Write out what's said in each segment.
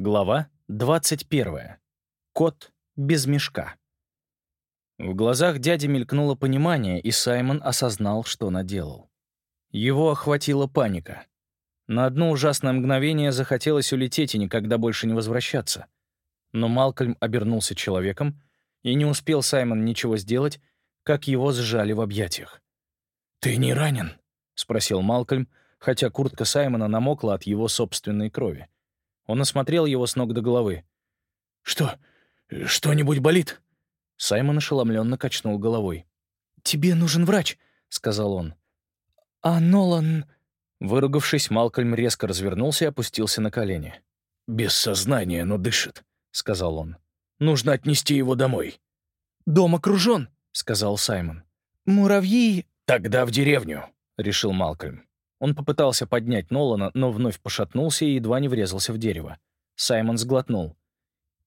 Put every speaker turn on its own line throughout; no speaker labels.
Глава 21. Кот без мешка. В глазах дяди мелькнуло понимание, и Саймон осознал, что наделал. Его охватила паника. На одно ужасное мгновение захотелось улететь и никогда больше не возвращаться. Но Малкольм обернулся человеком, и не успел Саймон ничего сделать, как его сжали в объятиях. «Ты не ранен?» — спросил Малкольм, хотя куртка Саймона намокла от его собственной крови. Он осмотрел его с ног до головы. «Что? Что-нибудь болит?» Саймон ошеломленно качнул головой. «Тебе нужен врач», — сказал он. «А Нолан...» Выругавшись, Малкольм резко развернулся и опустился на колени. «Без сознания, но дышит», — сказал он. «Нужно отнести его домой». «Дом окружен», — сказал Саймон. «Муравьи...» «Тогда в деревню», — решил Малкольм. Он попытался поднять Нолана, но вновь пошатнулся и едва не врезался в дерево. Саймон сглотнул.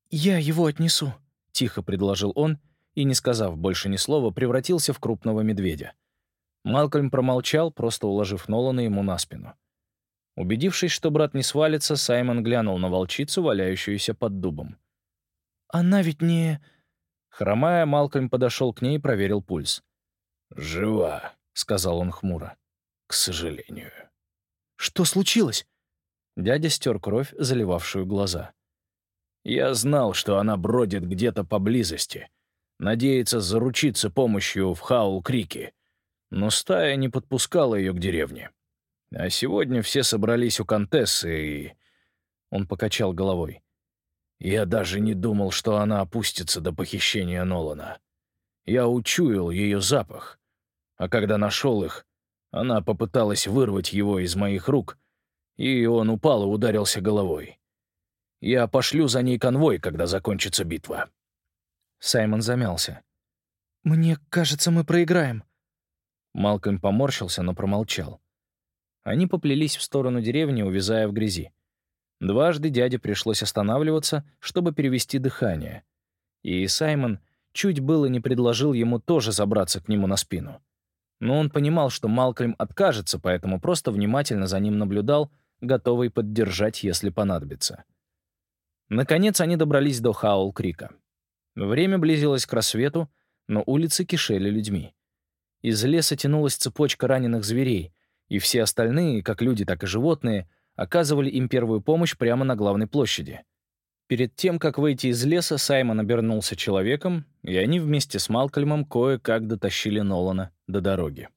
«Я его отнесу», — тихо предложил он, и, не сказав больше ни слова, превратился в крупного медведя. Малкольм промолчал, просто уложив Нолана ему на спину. Убедившись, что брат не свалится, Саймон глянул на волчицу, валяющуюся под дубом. «Она ведь не...» Хромая, Малкольм подошел к ней и проверил пульс. «Жива», — сказал он хмуро к сожалению. «Что случилось?» Дядя стер кровь, заливавшую глаза. «Я знал, что она бродит где-то поблизости, надеется заручиться помощью в Хаул-Крике, но стая не подпускала ее к деревне. А сегодня все собрались у Контессы, и...» Он покачал головой. «Я даже не думал, что она опустится до похищения Нолана. Я учуял ее запах, а когда нашел их, она попыталась вырвать его из моих рук, и он упал и ударился головой. Я пошлю за ней конвой, когда закончится битва». Саймон замялся. «Мне кажется, мы проиграем». Малкольм поморщился, но промолчал. Они поплелись в сторону деревни, увязая в грязи. Дважды дяде пришлось останавливаться, чтобы перевести дыхание. И Саймон чуть было не предложил ему тоже забраться к нему на спину. Но он понимал, что Малкольм откажется, поэтому просто внимательно за ним наблюдал, готовый поддержать, если понадобится. Наконец они добрались до Хаул-Крика. Время близилось к рассвету, но улицы кишели людьми. Из леса тянулась цепочка раненых зверей, и все остальные, как люди, так и животные, оказывали им первую помощь прямо на главной площади. Перед тем, как выйти из леса, Саймон обернулся человеком, и они вместе с Малкольмом кое-как дотащили Нолана до дороги.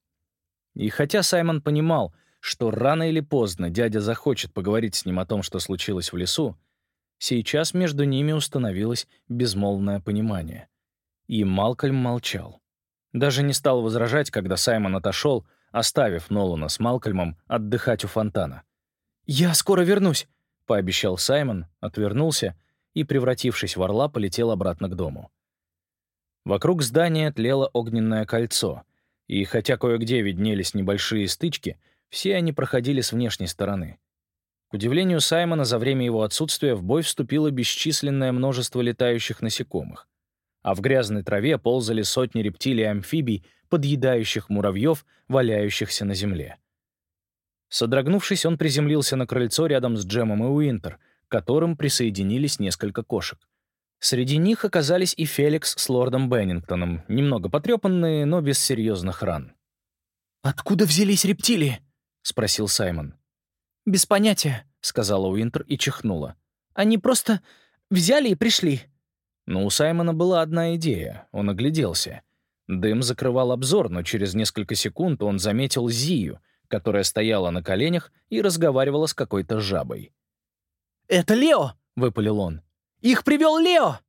И хотя Саймон понимал, что рано или поздно дядя захочет поговорить с ним о том, что случилось в лесу, сейчас между ними установилось безмолвное понимание. И Малкольм молчал. Даже не стал возражать, когда Саймон отошел, оставив Нолана с Малкольмом отдыхать у фонтана. «Я скоро вернусь», — пообещал Саймон, отвернулся и, превратившись в орла, полетел обратно к дому. Вокруг здания тлело огненное кольцо, и хотя кое-где виднелись небольшие стычки, все они проходили с внешней стороны. К удивлению Саймона, за время его отсутствия в бой вступило бесчисленное множество летающих насекомых, а в грязной траве ползали сотни рептилий и амфибий, подъедающих муравьев, валяющихся на земле. Содрогнувшись, он приземлился на крыльцо рядом с Джемом и Уинтер — которым присоединились несколько кошек. Среди них оказались и Феликс с лордом Беннингтоном, немного потрепанные, но без серьезных ран. «Откуда взялись рептилии?» — спросил Саймон. «Без понятия», — сказала Уинтер и чихнула. «Они просто взяли и пришли». Но у Саймона была одна идея. Он огляделся. Дым закрывал обзор, но через несколько секунд он заметил Зию, которая стояла на коленях и разговаривала с какой-то жабой.
«Это Лео!» — выпалил он. «Их привел Лео!»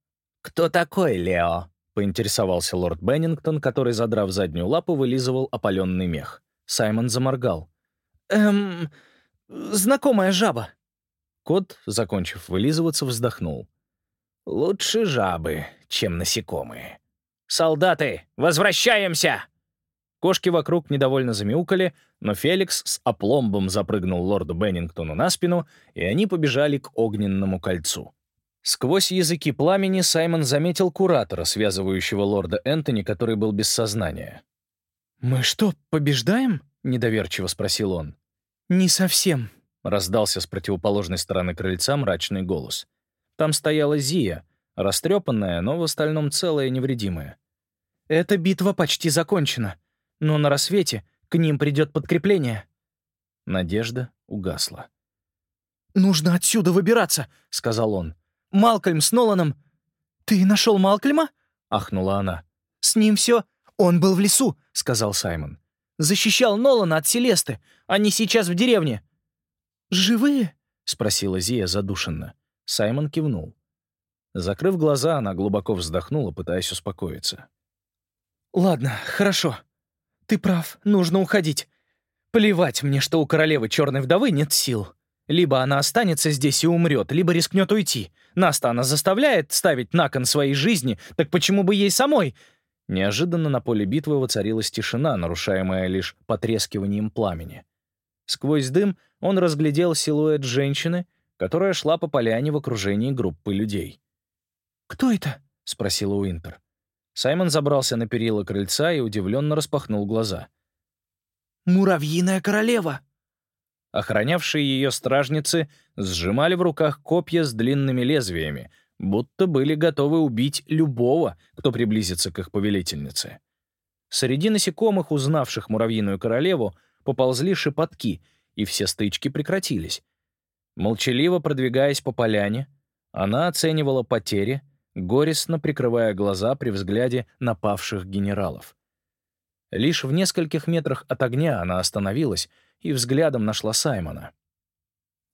«Кто такой Лео?» — поинтересовался лорд Беннингтон, который, задрав заднюю лапу, вылизывал опаленный мех. Саймон заморгал.
«Эм... знакомая жаба».
Кот, закончив вылизываться, вздохнул. «Лучше жабы, чем насекомые».
«Солдаты, возвращаемся!»
Кошки вокруг недовольно замяукали, но Феликс с опломбом запрыгнул лорду Беннингтону на спину, и они побежали к огненному кольцу. Сквозь языки пламени Саймон заметил куратора, связывающего лорда Энтони, который был без сознания.
«Мы что, побеждаем?» — недоверчиво спросил он. «Не совсем», — раздался с противоположной стороны крыльца мрачный голос.
Там стояла Зия, растрепанная, но в остальном целая и невредимая.
«Эта битва почти закончена, но на рассвете к ним придет подкрепление».
Надежда угасла.
«Нужно отсюда выбираться», — сказал он. «Малкольм с Ноланом...» «Ты нашел Малкольма?» — ахнула она. «С ним все. Он был в лесу», — сказал Саймон. «Защищал Нолана от Селесты. Они сейчас в деревне». «Живые?» — спросила Зия задушенно.
Саймон кивнул. Закрыв глаза, она глубоко вздохнула, пытаясь успокоиться.
«Ладно, хорошо. Ты прав, нужно уходить. Плевать мне, что у королевы черной вдовы нет сил. Либо она останется здесь и умрет, либо рискнет уйти. Нас-то она заставляет ставить на кон своей жизни, так почему бы ей самой?»
Неожиданно на поле битвы воцарилась тишина, нарушаемая лишь потрескиванием пламени. Сквозь дым он разглядел силуэт женщины, которая шла по поляне в окружении группы людей.
«Кто это?»
— спросила Уинтер. Саймон забрался на перила крыльца и удивленно распахнул глаза.
«Муравьиная королева!»
Охранявшие ее стражницы сжимали в руках копья с длинными лезвиями, будто были готовы убить любого, кто приблизится к их повелительнице. Среди насекомых, узнавших муравьиную королеву, поползли шепотки, и все стычки прекратились. Молчаливо продвигаясь по поляне, она оценивала потери, горестно прикрывая глаза при взгляде напавших генералов. Лишь в нескольких метрах от огня она остановилась и взглядом нашла Саймона.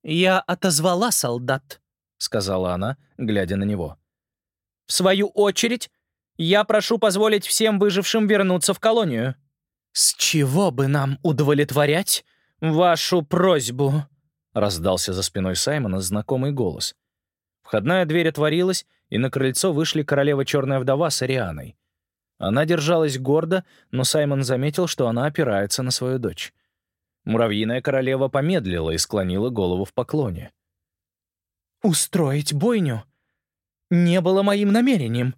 «Я отозвала солдат», — сказала она, глядя на него. «В свою очередь, я прошу позволить всем выжившим вернуться в колонию». «С чего бы нам удовлетворять вашу просьбу?» — раздался за спиной Саймона знакомый голос.
Входная дверь отворилась, и на крыльцо вышли королева Черная Вдова с Арианой. Она держалась гордо, но Саймон заметил, что она опирается на свою дочь. Муравьиная королева помедлила и склонила голову в поклоне.
«Устроить бойню не было моим намерением,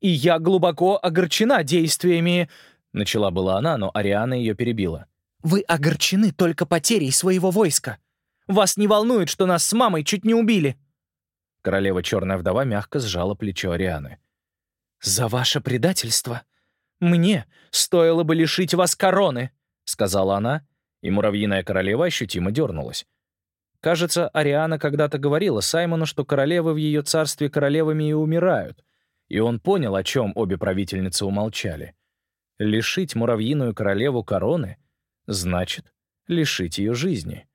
и я глубоко огорчена действиями...»
Начала была она, но Ариана ее перебила.
«Вы огорчены только потерей своего войска. Вас не волнует, что нас с мамой чуть не убили».
Королева Черная Вдова мягко сжала плечо Арианы.
«За ваше предательство мне стоило бы лишить вас короны», — сказала она, и муравьиная королева ощутимо дернулась.
Кажется, Ариана когда-то говорила Саймону, что королевы в ее царстве королевами и умирают, и он понял, о чем обе правительницы умолчали. Лишить муравьиную королеву короны значит лишить ее жизни.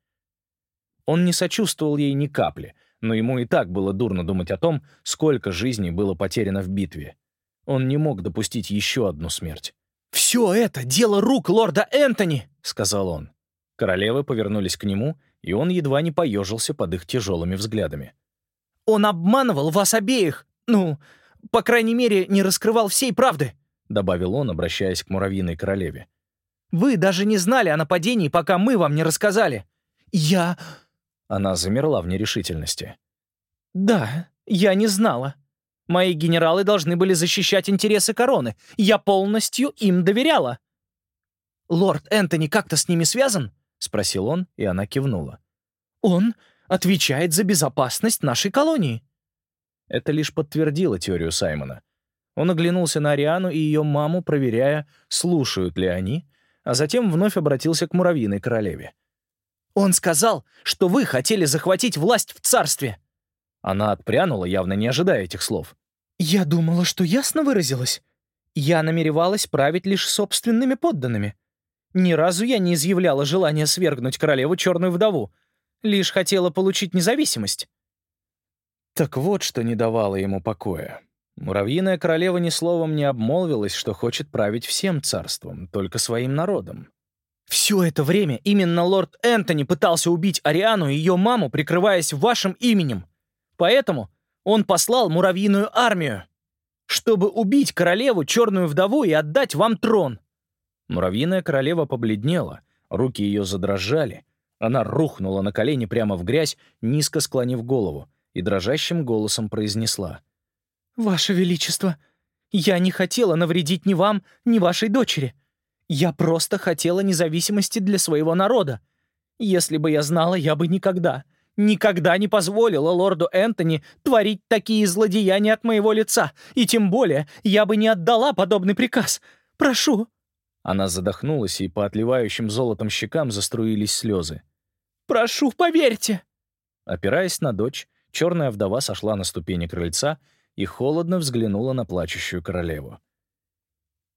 Он не сочувствовал ей ни капли, но ему и так было дурно думать о том, сколько жизней было потеряно в битве. Он не мог допустить еще одну смерть.
«Все это — дело рук лорда Энтони!» — сказал он.
Королевы повернулись к нему, и он едва не поежился под их тяжелыми взглядами.
«Он обманывал вас обеих! Ну, по крайней мере, не раскрывал всей правды!» — добавил он, обращаясь к муравьиной королеве. «Вы даже не знали о нападении, пока мы вам не рассказали. Я...»
Она замерла в нерешительности.
«Да, я не знала. Мои генералы должны были защищать интересы короны. Я полностью им доверяла». «Лорд Энтони как-то с ними связан?» — спросил он, и она кивнула. «Он отвечает за безопасность нашей колонии».
Это лишь подтвердило теорию Саймона. Он оглянулся на Ариану и ее маму, проверяя, слушают ли они, а затем вновь обратился к муравьиной королеве.
«Он сказал, что вы хотели захватить власть в царстве!»
Она отпрянула, явно не ожидая этих слов.
«Я думала, что ясно выразилась. Я намеревалась править лишь собственными подданными. Ни разу я не изъявляла желания свергнуть королеву Черную Вдову, лишь хотела получить независимость».
Так вот, что не давало ему покоя. Муравьиная королева ни словом не обмолвилась, что хочет править всем царством, только своим народом.
Все это время именно лорд Энтони пытался убить Ариану и ее маму, прикрываясь вашим именем. Поэтому он послал муравьиную армию, чтобы убить королеву, черную вдову и отдать вам трон.
Муравьиная королева побледнела, руки ее задрожали. Она рухнула на колени прямо в грязь, низко склонив голову, и дрожащим голосом произнесла.
«Ваше Величество, я не хотела навредить ни вам, ни вашей дочери. Я просто хотела независимости для своего народа. Если бы я знала, я бы никогда, никогда не позволила лорду Энтони творить такие злодеяния от моего лица, и тем более я бы не отдала подобный приказ. Прошу».
Она задохнулась, и по отливающим золотом щекам заструились слезы.
«Прошу, поверьте!»
Опираясь на дочь, черная вдова сошла на ступени крыльца и холодно взглянула на плачущую королеву.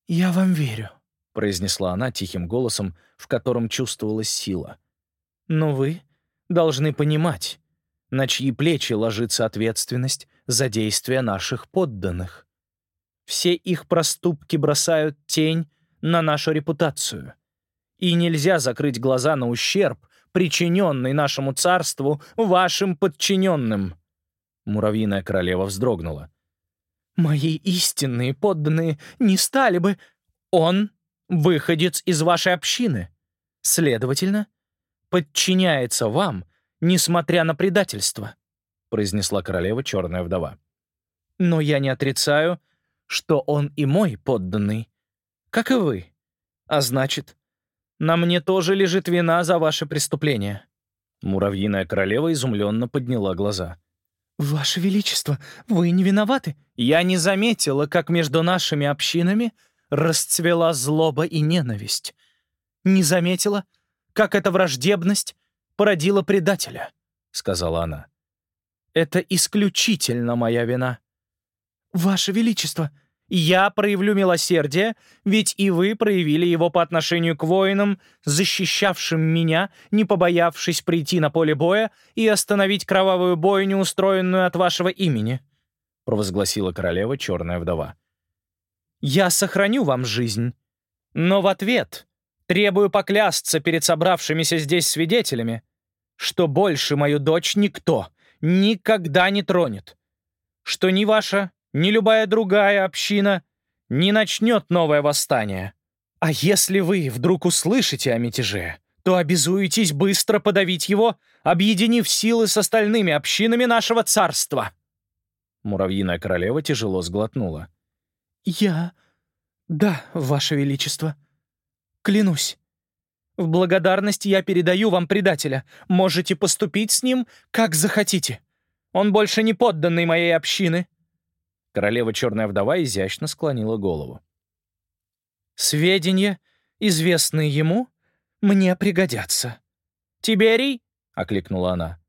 «Я вам верю», —
произнесла она тихим голосом, в котором чувствовалась сила.
«Но вы должны понимать, на чьи плечи ложится ответственность за действия наших подданных. Все их проступки бросают тень на нашу репутацию. И нельзя закрыть глаза на ущерб, причиненный нашему царству вашим подчиненным».
Муравьиная королева вздрогнула.
«Мои истинные подданные не стали бы... Он — выходец из вашей общины. Следовательно, подчиняется вам, несмотря на предательство», — произнесла королева Черная Вдова. «Но я не отрицаю, что он и мой подданный, как и вы. А значит, на мне тоже лежит вина за ваше преступление».
Муравьиная королева изумленно подняла глаза.
«Ваше Величество, вы не виноваты. Я не заметила, как между нашими общинами расцвела злоба и ненависть. Не заметила, как эта враждебность породила предателя», — сказала она. «Это исключительно моя вина». «Ваше Величество, я проявлю милосердие, ведь и вы проявили его по отношению к воинам, защищавшим меня, не побоявшись прийти на поле боя и остановить кровавую бойню, устроенную от вашего имени», — провозгласила королева Черная Вдова. «Я сохраню вам жизнь, но в ответ требую поклясться перед собравшимися здесь свидетелями, что больше мою дочь никто никогда не тронет, что ни ваша ни любая другая община не начнет новое восстание. А если вы вдруг услышите о мятеже, то обязуетесь быстро подавить его, объединив силы с остальными общинами нашего царства».
Муравьиная королева тяжело сглотнула.
«Я... да, ваше величество. Клянусь. В благодарность я передаю вам предателя. Можете поступить с ним, как захотите. Он больше не подданный моей общины.
Королева Черная Вдова изящно склонила голову.
«Сведения, известные ему, мне пригодятся. Тиберий?» — окликнула она.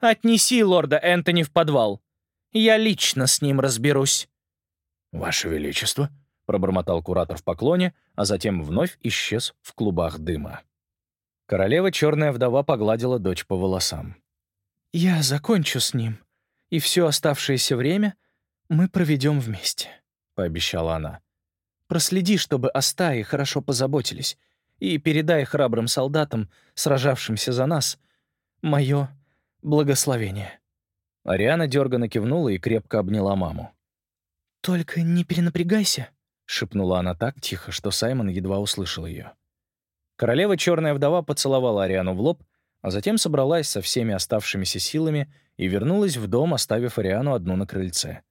«Отнеси лорда Энтони в подвал. Я лично с ним разберусь».
«Ваше Величество», — пробормотал куратор в поклоне, а затем вновь исчез в клубах дыма. Королева Черная Вдова погладила дочь по волосам.
«Я закончу с ним, и все оставшееся время «Мы проведем вместе», — пообещала она. «Проследи, чтобы о стае хорошо позаботились, и передай храбрым солдатам, сражавшимся за нас, мое благословение».
Ариана дерганно кивнула и крепко обняла маму.
«Только не перенапрягайся», —
шепнула она так тихо, что Саймон едва услышал ее. Королева Черная Вдова поцеловала Ариану в лоб, а затем собралась со всеми оставшимися силами и вернулась в дом, оставив Ариану одну на крыльце.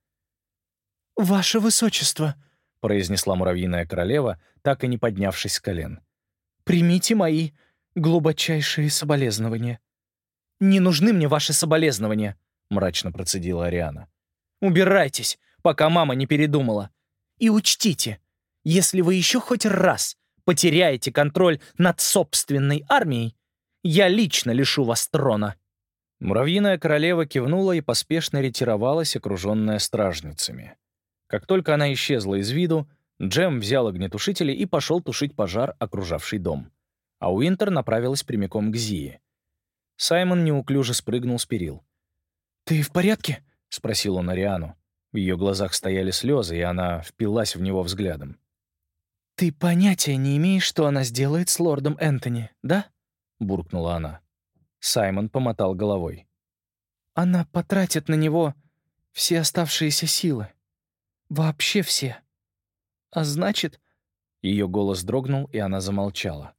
«Ваше высочество», —
произнесла муравьиная королева, так и не поднявшись с колен.
«Примите мои глубочайшие соболезнования». «Не нужны мне ваши соболезнования», — мрачно процедила Ариана. «Убирайтесь, пока мама не передумала. И учтите, если вы еще хоть раз потеряете контроль над собственной армией, я лично лишу вас трона».
Муравьиная королева кивнула и поспешно ретировалась, окруженная стражницами. Как только она исчезла из виду, Джем взял огнетушители и пошел тушить пожар, окружавший дом. А Уинтер направилась прямиком к Зии. Саймон неуклюже спрыгнул с перил.
«Ты в порядке?»
— спросил он Ариану. В ее глазах стояли слезы, и она впилась в него взглядом.
«Ты понятия не имеешь, что она сделает с лордом Энтони, да?» — буркнула она.
Саймон помотал головой.
«Она потратит на него все оставшиеся силы. Вообще все. А значит...»
Ее голос дрогнул, и она замолчала.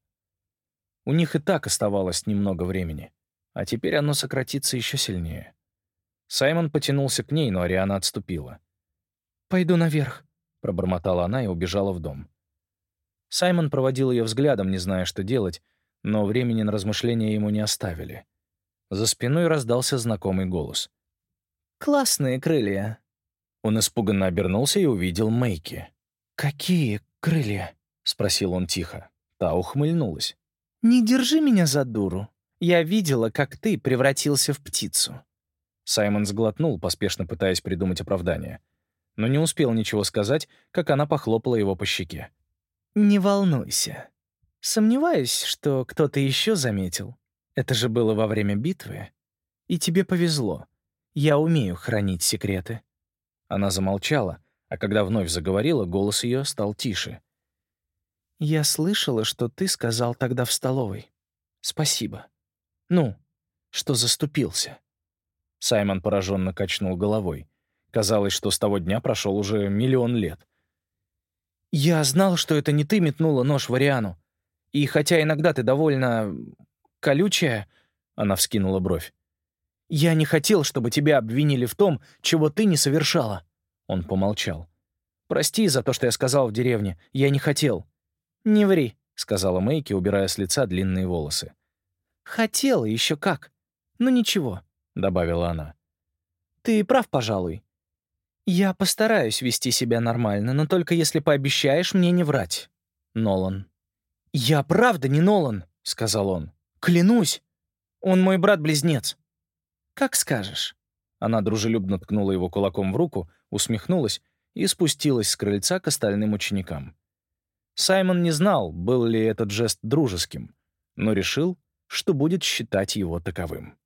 У них и так оставалось немного времени, а теперь оно сократится еще сильнее. Саймон потянулся к ней, но Ариана отступила.
«Пойду наверх», —
пробормотала она и убежала в дом. Саймон проводил ее взглядом, не зная, что делать, но времени на размышления ему не оставили. За спиной раздался знакомый голос.
«Классные крылья».
Он испуганно обернулся и увидел Мэйки.
«Какие крылья?»
— спросил он тихо. Та ухмыльнулась.
«Не держи меня за дуру. Я видела, как ты превратился в птицу».
Саймон сглотнул, поспешно пытаясь придумать оправдание. Но не успел ничего сказать, как она похлопала его по щеке.
«Не волнуйся. Сомневаюсь, что кто-то еще заметил. Это же было во время битвы. И тебе повезло. Я умею хранить секреты».
Она замолчала, а когда вновь заговорила, голос ее стал тише.
«Я слышала, что ты сказал тогда в столовой. Спасибо. Ну, что заступился».
Саймон пораженно качнул головой. Казалось, что с того дня прошел уже миллион лет.
«Я знал, что это не ты метнула нож в Ариану. И хотя иногда ты довольно... колючая...» Она вскинула бровь. «Я не хотел, чтобы тебя обвинили в том, чего ты не совершала». Он помолчал. «Прости за то, что я сказал в деревне. Я не хотел». «Не ври», — сказала Мэйки, убирая с лица длинные волосы. «Хотела еще как. Ну ничего», — добавила она. «Ты прав, пожалуй. Я постараюсь вести себя нормально, но только если пообещаешь мне не врать, Нолан». «Я правда не Нолан», — сказал он. «Клянусь. Он мой брат-близнец». «Как скажешь». Она дружелюбно ткнула его кулаком в руку, усмехнулась и спустилась с крыльца к остальным ученикам. Саймон не знал, был ли этот жест дружеским, но решил, что будет считать его таковым.